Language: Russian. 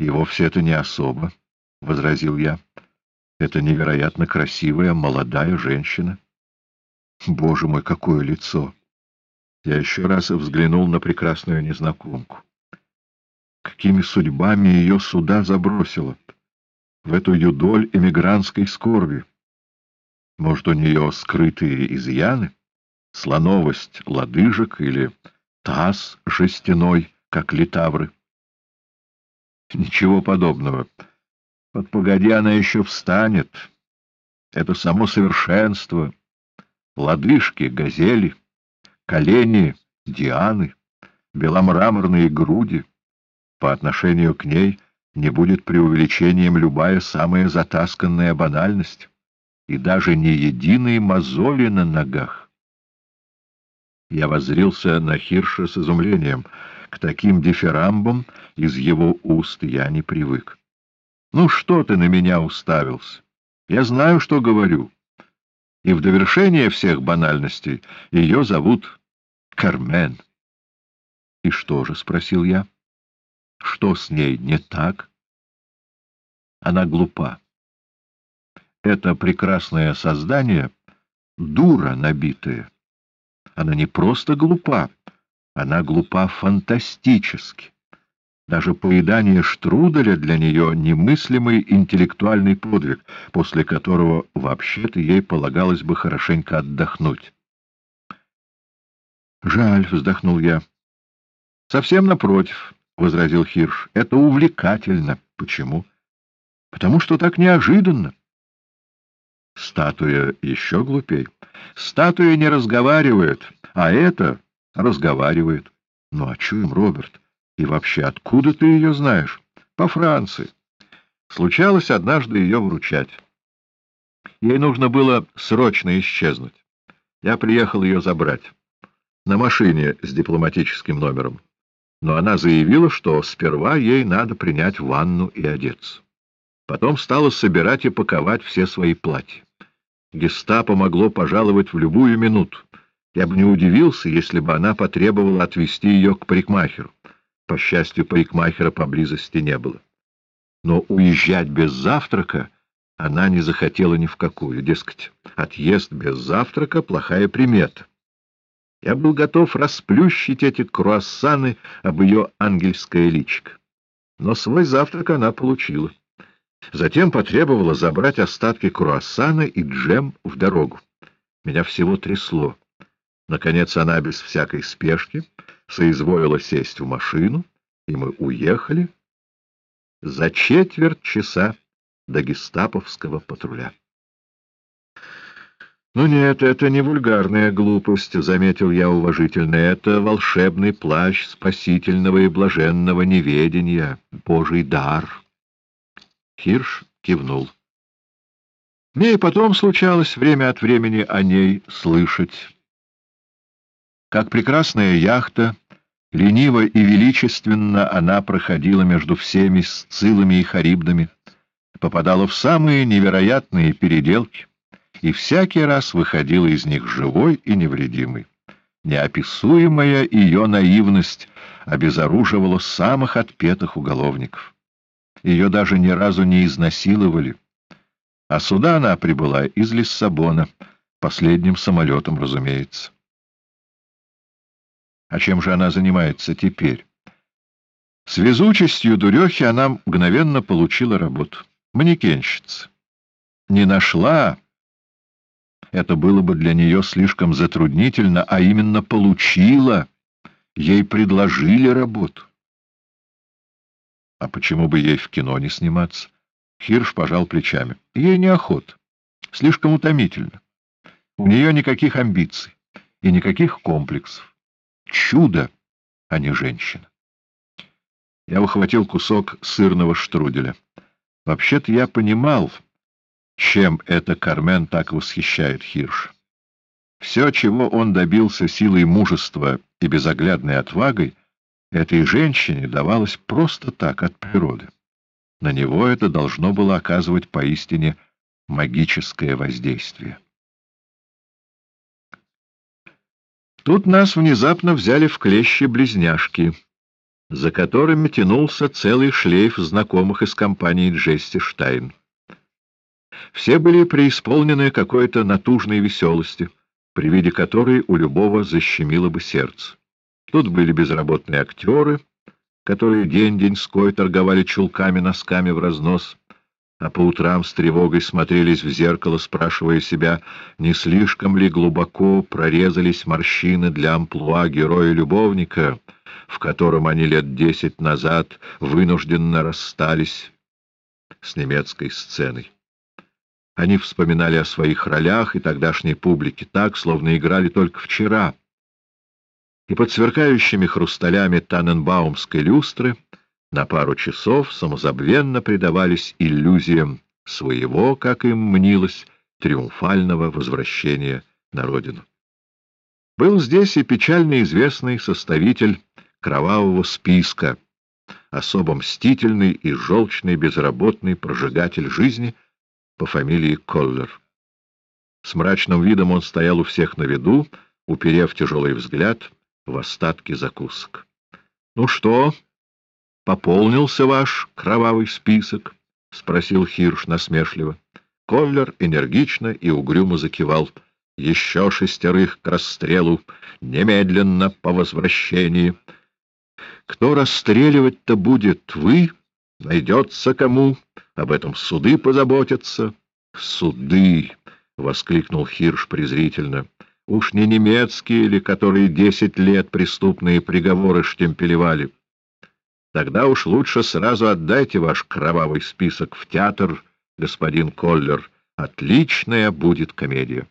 И вовсе это не особо, — возразил я. Это невероятно красивая молодая женщина. Боже мой, какое лицо! Я еще раз взглянул на прекрасную незнакомку. Какими судьбами ее сюда забросило? В эту юдоль эмигрантской скорби. Может, у нее скрытые изъяны? Слоновость лодыжек или таз жестяной, как литавры? Ничего подобного. Вот погоди, она еще встанет. Это само совершенство. Лодыжки, газели, колени, дианы, беломраморные груди. По отношению к ней не будет преувеличением любая самая затасканная банальность и даже не единые мозоли на ногах. Я воззрился на Хирша с изумлением — к таким дифирамбам из его уст я не привык. Ну что ты на меня уставился? Я знаю, что говорю. И в довершение всех банальностей ее зовут Кармен. — И что же? — спросил я. — Что с ней не так? Она глупа. Это прекрасное создание — дура набитая. Она не просто глупа, она глупа фантастически. Даже поедание штруделя для нее немыслимый интеллектуальный подвиг, после которого вообще-то ей полагалось бы хорошенько отдохнуть. «Жаль», — вздохнул я. «Совсем напротив», — возразил Хирш. «Это увлекательно». «Почему?» «Потому что так неожиданно». Статуя еще глупей. Статуя не разговаривает, а это разговаривает. Ну, о чем, Роберт? И вообще, откуда ты ее знаешь? По Франции. Случалось однажды ее вручать. Ей нужно было срочно исчезнуть. Я приехал ее забрать. На машине с дипломатическим номером. Но она заявила, что сперва ей надо принять ванну и одеться. Потом стала собирать и паковать все свои платья. Гестапо могло пожаловать в любую минуту. Я бы не удивился, если бы она потребовала отвезти ее к парикмахеру. По счастью, парикмахера поблизости не было. Но уезжать без завтрака она не захотела ни в какую. Дескать, отъезд без завтрака — плохая примета. Я был готов расплющить эти круассаны об ее ангельское личико. Но свой завтрак она получила. Затем потребовала забрать остатки круассана и джем в дорогу. Меня всего трясло. Наконец она без всякой спешки соизволила сесть в машину, и мы уехали за четверть часа до гестаповского патруля. «Ну нет, это не вульгарная глупость», — заметил я уважительно. «Это волшебный плащ спасительного и блаженного неведения, Божий дар». Хирш кивнул. Мне и потом случалось время от времени о ней слышать. Как прекрасная яхта, лениво и величественно она проходила между всеми сцилами и харибдами, попадала в самые невероятные переделки и всякий раз выходила из них живой и невредимой. Неописуемая ее наивность обезоруживала самых отпетых уголовников. Ее даже ни разу не изнасиловали. А сюда она прибыла из Лиссабона, последним самолетом, разумеется. А чем же она занимается теперь? С везучестью дурехи она мгновенно получила работу. Манекенщица. Не нашла. Это было бы для нее слишком затруднительно, а именно получила. Ей предложили работу. А почему бы ей в кино не сниматься? Хирш пожал плечами. Ей неохота. Слишком утомительно. У нее никаких амбиций и никаких комплексов чудо, а не женщина. Я ухватил кусок сырного штруделя. Вообще-то я понимал, чем это Кармен так восхищает Хирш. Все, чего он добился силой мужества и безоглядной отвагой, этой женщине давалось просто так, от природы. На него это должно было оказывать поистине магическое воздействие. Тут нас внезапно взяли в клещи близняшки. за которыми тянулся целый шлейф знакомых из компании Джесси Штайн. Все были преисполнены какой-то натужной веселости, при виде которой у любого защемило бы сердце. Тут были безработные актеры, которые день-деньской торговали чулками-носками в разнос, а по утрам с тревогой смотрелись в зеркало, спрашивая себя, не слишком ли глубоко прорезались морщины для амплуа героя-любовника, в котором они лет десять назад вынужденно расстались с немецкой сценой. Они вспоминали о своих ролях и тогдашней публике так, словно играли только вчера. И под сверкающими хрусталями Таненбаумской люстры на пару часов самозабвенно предавались иллюзиям своего, как им мнилось, триумфального возвращения на родину. Был здесь и печально известный составитель кровавого списка, особо мстительный и желчный безработный прожигатель жизни — по фамилии Коллер. С мрачным видом он стоял у всех на виду, уперев тяжелый взгляд в остатки закусок. — Ну что, пополнился ваш кровавый список? — спросил Хирш насмешливо. Коллер энергично и угрюмо закивал. — Еще шестерых к расстрелу, немедленно по возвращении. — Кто расстреливать-то будет, вы? Найдется кому? Об этом суды позаботятся. — Суды! — воскликнул Хирш презрительно. — Уж не немецкие ли, которые десять лет преступные приговоры штемпелевали? Тогда уж лучше сразу отдайте ваш кровавый список в театр, господин Коллер. Отличная будет комедия.